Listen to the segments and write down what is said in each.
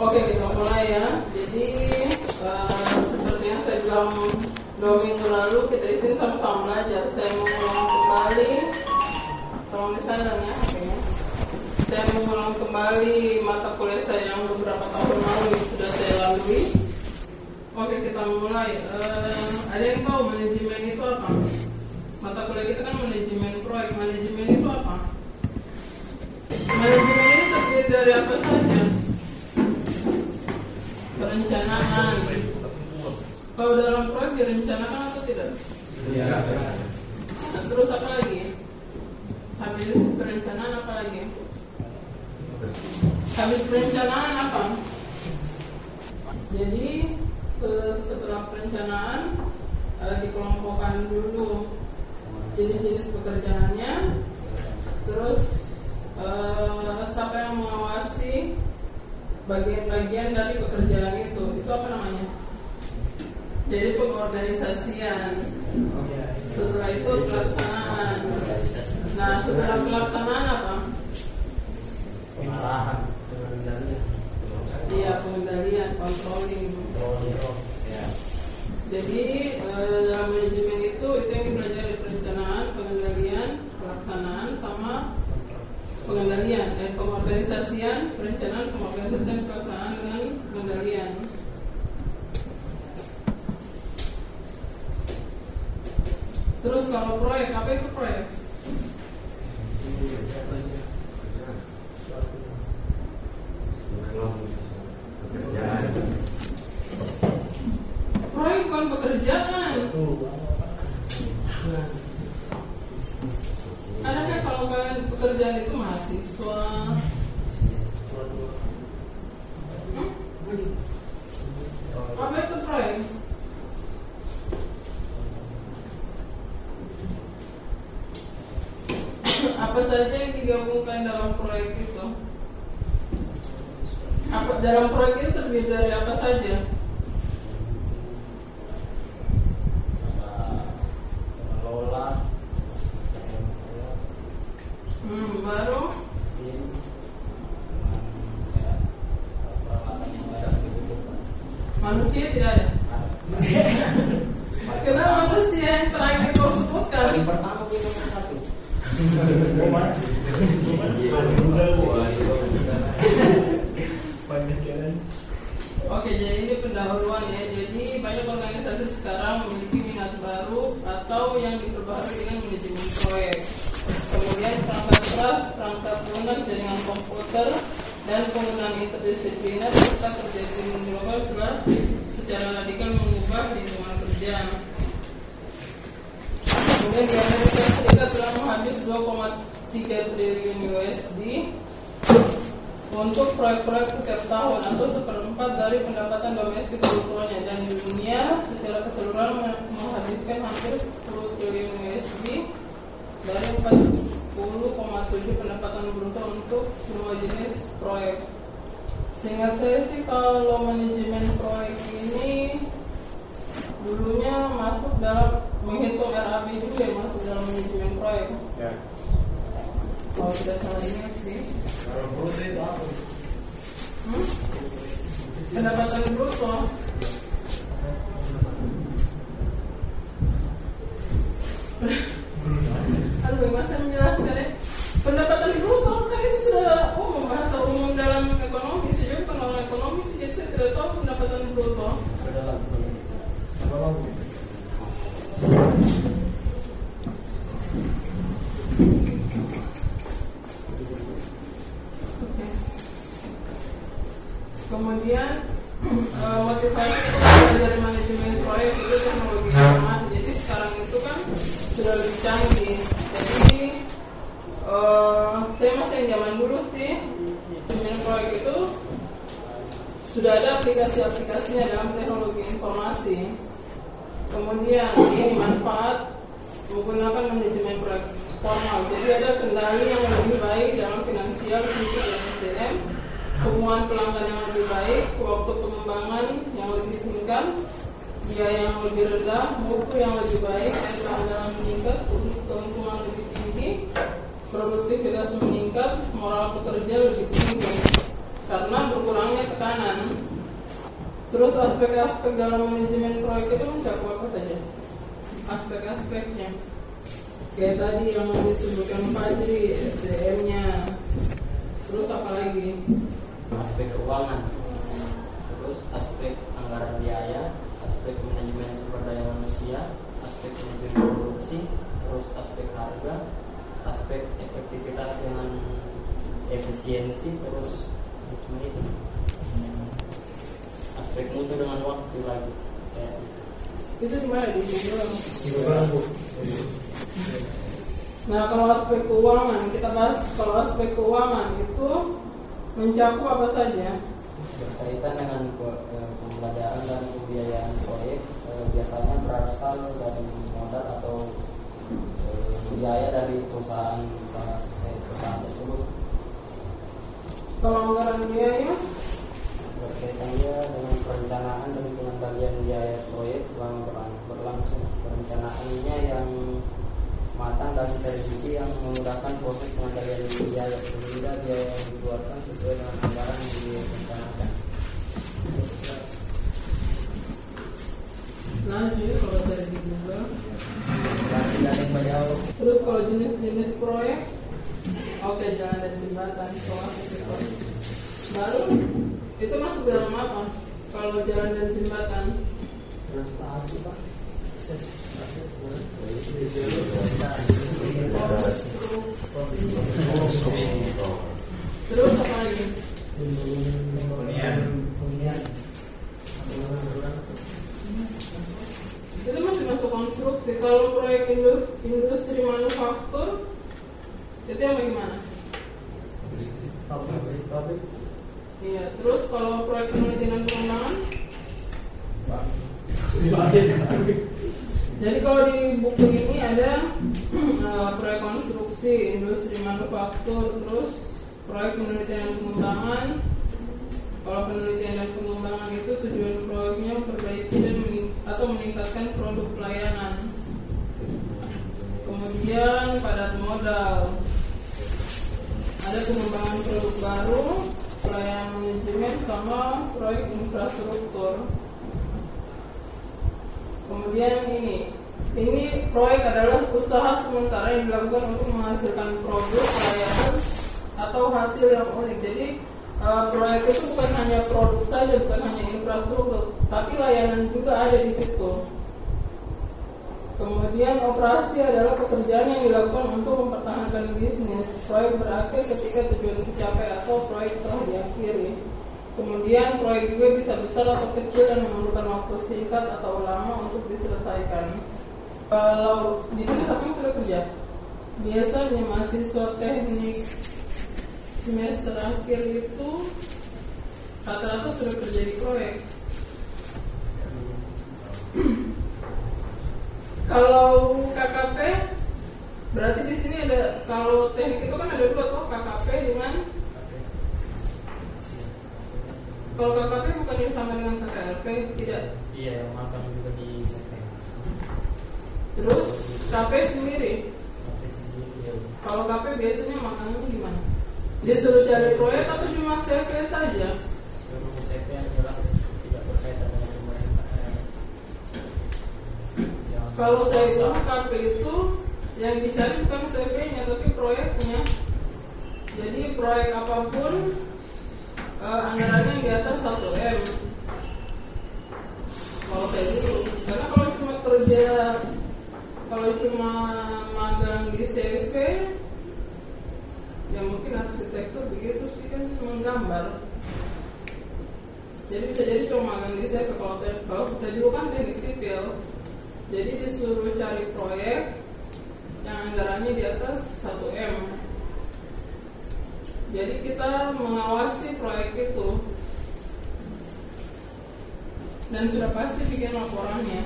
Oke kita mulai ya. Jadi uh, seperti yang saya bilang dua minggu lalu kita izin sama-sama belajar. Saya mau ulang kembali. Tolong misalnya ya HP-nya. Saya mengulang kembali mata kuliah saya yang beberapa tahun lalu yang sudah saya lalui. Oke kita mulai. Uh, ada yang tahu manajemen itu apa? Mata kuliah kita kan manajemen proyek. Manajemen itu apa? Manajemen ini terdiri dari apa saja? Perencanaan. Kalau dalam proyek direncanakan atau tidak? Iya. Nah, terus apa lagi? Habis perencanaan apa lagi? Habis perencanaan apa? Jadi se- setelah perencanaan eh, dikelompokkan dulu jenis-jenis pekerjaannya, terus eh, siapa yang mengawasi bagian-bagian dari pekerjaan itu? Itu apa namanya? Jadi pengorganisasian. Setelah itu pelaksanaan. Nah, setelah pelaksanaan apa? Pengarahan, pengendalian, Iya, pengendalian, controlling. kontrol, ya. Jadi eh, dalam manajemen itu itu yang dipelajari perencanaan, pengendalian, pelaksanaan, sama pengendalian, eh, pengorganisasian, perencanaan, pengorganisasian, pelaksanaan dengan pengendalian. Terus kalau proyek, apa itu proyek? Proyek bukan pekerjaan. Karena kalau kalian pekerjaan itu mahasiswa, hmm? apa itu proyek? Apa saja yang digabungkan dalam proyek itu? Apa dalam proyek itu terdiri dari apa saja? Hmm, baru mesin, manusia tidak ada. Oke, jadi ini pendahuluan ya. Jadi banyak organisasi sekarang memiliki minat baru atau yang diperbaharui dengan manajemen proyek. Kemudian perangkat keras, perangkat lunak, jaringan komputer, dan penggunaan interdisipliner serta kerja tim global telah secara radikal mengubah lingkungan kerja. Kemudian di Amerika Serikat telah menghabis 2,3 triliun USD untuk proyek-proyek setiap tahun atau seperempat dari pendapatan domestik brutonya dan dunia secara keseluruhan meng- menghabiskan hampir 10 triliun USD dari 40,7 pendapatan bruto untuk semua jenis proyek. Seingat saya sih kalau manajemen proyek ini dulunya masuk dalam menghitung RAB juga ya, masuk dalam manajemen proyek. Ya. Kalau tidak salah ingat sih. Kalau bruto itu apa? Hmm? Pendapatan bruto. Aduh, nggak saya menjelaskan ya. Pendapatan bruto kan itu sudah umum bahasa umum dalam ekonomi. Saya juga pengelola ekonomi sih, jadi saya tidak tahu pendapatan bruto. Sudah lah, bukan itu. Kemudian eh, motivasi untuk dari manajemen proyek itu teknologi informasi. Jadi sekarang itu kan sudah lebih canggih. Jadi eh, saya masih yang zaman dulu sih manajemen proyek itu sudah ada aplikasi-aplikasinya dalam teknologi informasi. Kemudian ini manfaat menggunakan manajemen proyek formal. Jadi ada kendali yang lebih baik dalam finansial, dan SDM hubungan pelanggan yang lebih baik, waktu pengembangan yang lebih singkat, biaya yang lebih rendah, mutu yang lebih baik, dan keandalan meningkat, keuntungan lebih tinggi, produktivitas meningkat, moral pekerja lebih tinggi karena berkurangnya tekanan. Terus aspek-aspek dalam manajemen proyek itu mencakup apa saja? Aspek-aspeknya. Kayak tadi yang disebutkan Fajri, SDM-nya. Terus apa lagi? aspek keuangan terus aspek anggaran biaya manusia aspek manajemen produksi terus aspek harga aspek efektivitas dengan efisiensi terus cuma itu aspek mutu dengan waktu lagi kayak. Itu di mana di Google? Nah, kalau aspek keuangan, kita bahas kalau aspek keuangan itu mencakup apa saja? berkaitan dengan eh, pembelajaran dan pembiayaan proyek biasanya berasal dari modal atau eh, biaya dari perusahaan salah eh, perusahaan tersebut. Kalau anggaran biaya, berkaitan dia dengan perencanaan dan pengendalian biaya proyek selama berlang- berlangsung. Perencanaannya yang matang dan terkunci yang memudahkan proses pengendalian biaya. Sehingga biaya yang dikeluarkan sesuai dengan anggaran yang direncanakan. Lanjut kalau dari di Google. Terus kalau jenis-jenis proyek, oke jalan dan jembatan, soal. Baru itu masuk dalam apa? Kalau jalan dan jembatan, Transportasi pak. terus apa lagi? Itu masih masuk Kalau proyek indu- industri manufaktur, itu yang bagaimana? Iya. Terus kalau proyek penelitian pengembangan, Jadi kalau di buku ini ada eh, proyek konstruksi, industri manufaktur, terus proyek penelitian dan pengembangan. Kalau penelitian dan pengembangan itu tujuan proyeknya memperbaiki dan mening- atau meningkatkan produk pelayanan. Kemudian padat modal. Ada pengembangan produk baru, pelayanan manajemen sama proyek infrastruktur. Kemudian ini, ini proyek adalah usaha sementara yang dilakukan untuk menghasilkan produk, layanan, atau hasil yang unik. Jadi eh, proyek itu bukan hanya produk saja, bukan hanya infrastruktur, tapi layanan juga ada di situ. Kemudian operasi adalah pekerjaan yang dilakukan untuk mempertahankan bisnis. Proyek berakhir ketika tujuan tercapai atau proyek telah diakhiri. Kemudian proyek juga bisa besar atau kecil dan memerlukan waktu singkat atau lama untuk diselesaikan. Kalau di sini yang sudah kerja? Biasanya mahasiswa teknik semester akhir itu rata-rata sudah kerja di proyek. Kalau KKP berarti di sini ada kalau teknik itu kan ada dua tuh KKP dengan kalau KKP bukan yang sama dengan KKLP tidak. Iya, yang makan juga di CP. Terus KP sendiri. Tapi sendiri ya. Kalau KP biasanya makannya gimana? Dia suruh cari proyek atau cuma CV saja? Seluruh CP yang jelas tidak berkaitan dengan pemerintah. eh. Yang Kalau saya dulu KP itu yang dicari bukan CV-nya tapi proyeknya. Jadi proyek apa pun eh, anggarannya di atas 1 m. Kalau saya dulu, karena kalau cuma kerja, kalau cuma magang di CV, ya mungkin arsitektur begitu sih kan menggambar. Jadi bisa jadi cuma magang di CV kalau kalau saya dulu kan teknik sipil, jadi disuruh cari proyek yang anggarannya di atas 1 m. Jadi kita mengawasi proyek itu dan sudah pasti bikin laporannya.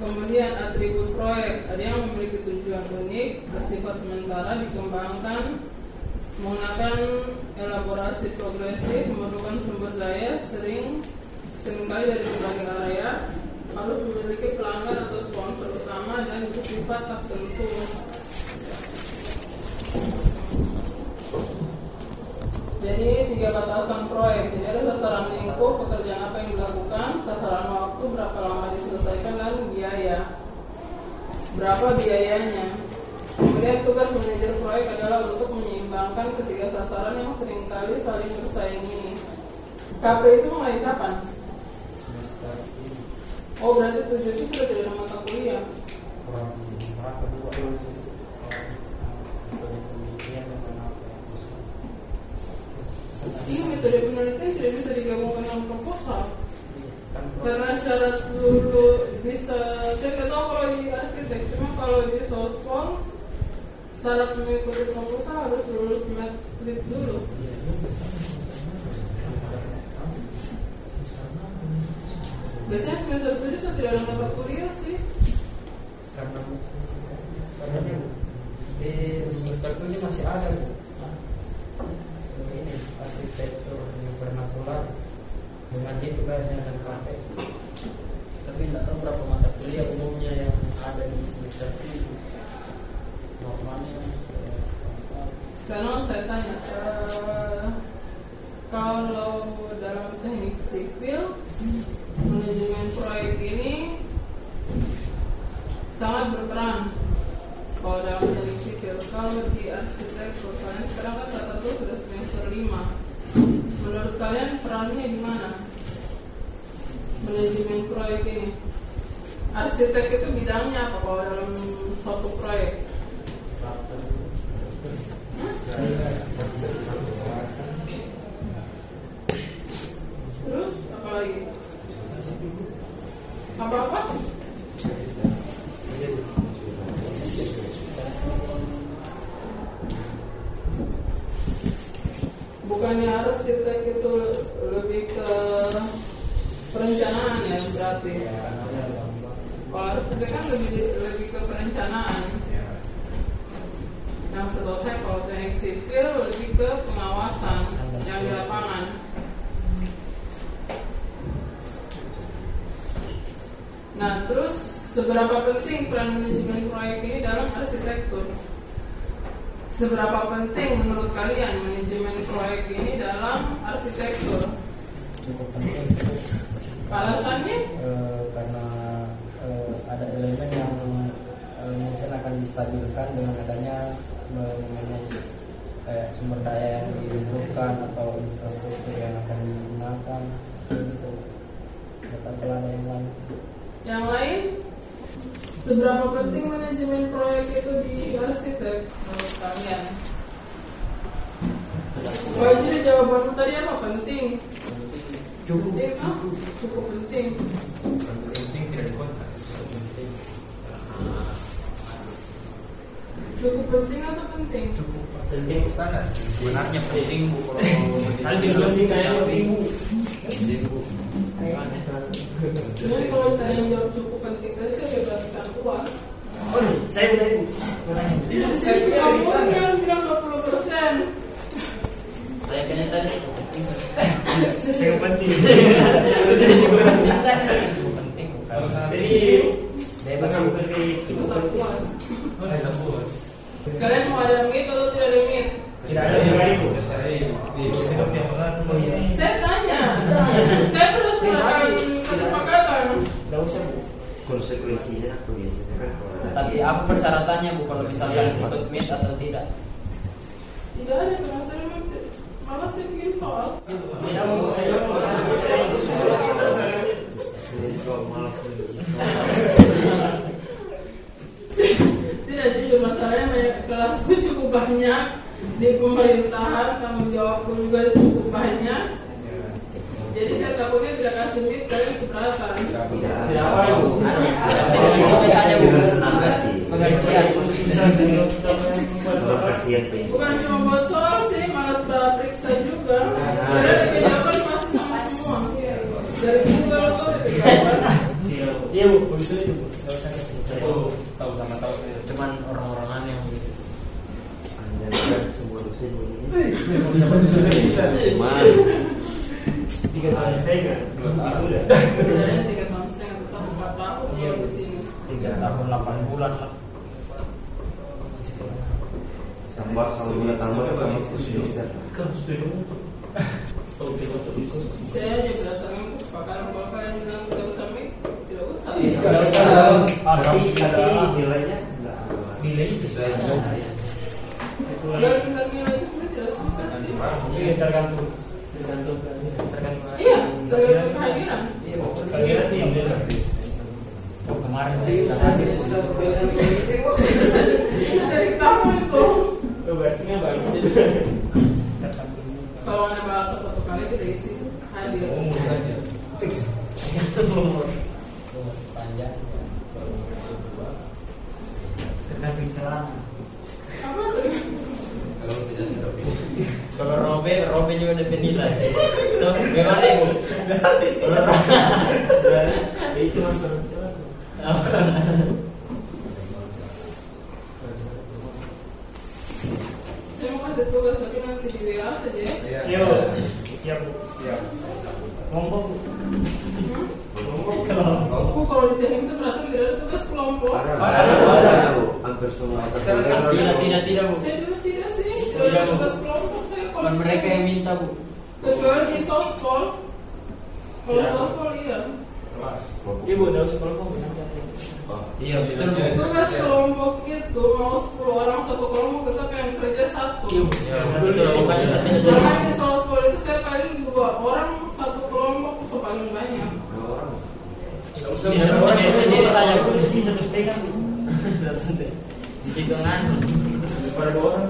Kemudian atribut proyek ada yang memiliki tujuan unik, bersifat sementara, dikembangkan menggunakan elaborasi progresif, memerlukan sumber daya sering sering kali dari berbagai area, harus memiliki pelanggan atau sponsor utama dan bersifat tertentu. Jadi tiga batasan proyek. Jadi ada sasaran lingkup, pekerjaan apa yang dilakukan, sasaran waktu, berapa lama diselesaikan, dan biaya. Berapa biayanya? Kemudian tugas manajer proyek adalah untuk menyeimbangkan ketiga sasaran yang sering kali saling bersaing ini. KP itu mulai kapan? semester ini Oh berarti tujuh itu sudah tidak ada mata kuliah. kurang berapa dua bulan sih proyek penelitian dengan apa ya Iya metode penelitian tidak bisa digabungkan dengan proposal. kan Karena syarat dulu bisa saya nggak tahu kalau di arsitek, cuma kalau di sospol syarat mengikuti proposal harus lulus medlit dulu. Biasanya semester tujuh saya tidak ada mata kuliah sih. karena karena di semester tujuh masih ada bu ini arsitektur vernakular dengan itu kayaknya dan kafe tapi tidak tahu berapa mata kuliah umumnya yang ada di semester tujuh saya tanya, eh, kalau dalam teknik sipil manajemen proyek ini sangat berperan kalau dalam teknik sipil. Kalau di arsitektur kalian sekarang kan rata-rata sudah semester 5 Menurut kalian perannya di mana? Manajemen proyek ini. Arsitek itu bidangnya apa kalau dalam suatu proyek? Terus apa lagi? Apa apa? Bukannya arsitek itu lebih ke perencanaan ya berarti. Kalau arsitek kan lebih lebih ke perencanaan. Yang setahu saya kalau teknik sipil lebih ke pengawasan yang di lapangan. Nah, terus seberapa penting peran manajemen proyek ini dalam arsitektur? Seberapa penting menurut kalian manajemen proyek ini dalam arsitektur? cukup penting Alasannya? Eh, karena eh, ada elemen yang eh, mungkin akan distabilkan dengan adanya manage kayak sumber daya yang dibutuhkan atau infrastruktur yang akan digunakan gitu atau kalau ada yang lain Yang lain? Seberapa penting manajemen proyek itu di arsitek menurut kalian? Oh, jadi jawabanmu tadi apa penting? cukup Penting, ah? Cukup penting. penting tidak dikontak Cukup penting atau penting? Penting standar sebenarnya penting bu kalau Tadi lebih kayak penting bu. Kalau ditanya yang cukup penting tadi saya bebaskan puas. Oh, saya udah ibu. Jadi saya cuma yang bilang 20 persen. saya kayaknya tadi cukup penting. Saya penting. cukup penting. Jadi bebas. Dari Tetap puas. Oh Kalian mau ada meet atau tidak ada meet? tidak ada yang lain bu. Saya tanya. Saya perlu serahkan kesepakatan. Tidak usah bu. konsekuensinya aku biasanya kan tapi apa persyaratannya bu kalau misalkan ikut miss atau tidak Tidak ada karena saya memang malas saya bikin soal. Tidak mau saya mau kalau malas Tidak jujur masalahnya banyak kelasku cukup banyak di pemerintahan tanggung jawabku juga cukup banyak. Jadi saya takutnya tidak kasih meet kalian keberatan. Tidak apa ibu. saja bu Makasih. pengertian kalau kasihan pengen Bukan cuma buat soal sih, malas periksa juga. Di jawaban pasti sama semua. Dari Google tuh ada jawaban. Iya bu, begitu itu bu. Tidak usah kasih. itu tahu sama tahu saya cuman orang-orangan yang gitu anda semua dosen begini Cuman Tiga tahun tiga. Dua tahun. Itu udah. Sebenarnya tiga tahun empat tahun kalau di sini. tiga tahun delapan bulan lah tambah kalau tambah semester Kan saya hanya berdasarkan kesepakatan kalau kalian bilang tidak usah mik tidak usah Iya. Tidak usah. tapi nilainya sesuai. Iya tergantung tergantung tergantung. iya tergantung kehadiran Kalian nih yang beda. kemarin saya sudah hadir dari kamu itu Oh, berarti nggak bagus. Tergantung. kalau bakal satu kali tidak isi hadir Umur saja. Tergantung sepanjang tergantung celana. apa tuh Kalau tidak tidak pilih. kalau Robe Robe juga ada penilai tuh gimana ibu Ya itu masalah saya mau kasih tugas tapi nanti di WA saja ya Iya. Yo, siap bu. Siap. Ngomong bu. Hmm? Ngomong kalau aku kalau di teknik itu berasal tidak ada tugas kelompok ada Ada, ada ada. ada bu hampir semua Terserah kasih, tidak tidak tidak bu saya juga tidak sih tidak ada tugas kelompok saya kalau Bukan mereka yang minta bu. Kecuali di sospol kalau Ya. sospol iya. Kelas. Ibu udah usah kelompok nanti ada. iya betul bu. tugas kelompok itu mau 10 orang satu kelompok tetap yang kerja satu. Iya bu. ya betul makanya satu karena di sospol itu saya paling dua orang satu kelompok itu paling banyak. Dua orang. Tidak usah Bisa bisa sendiri saja bu. Di sini satu setengah bu. satu sendiri segitu kan Daripada dua orang.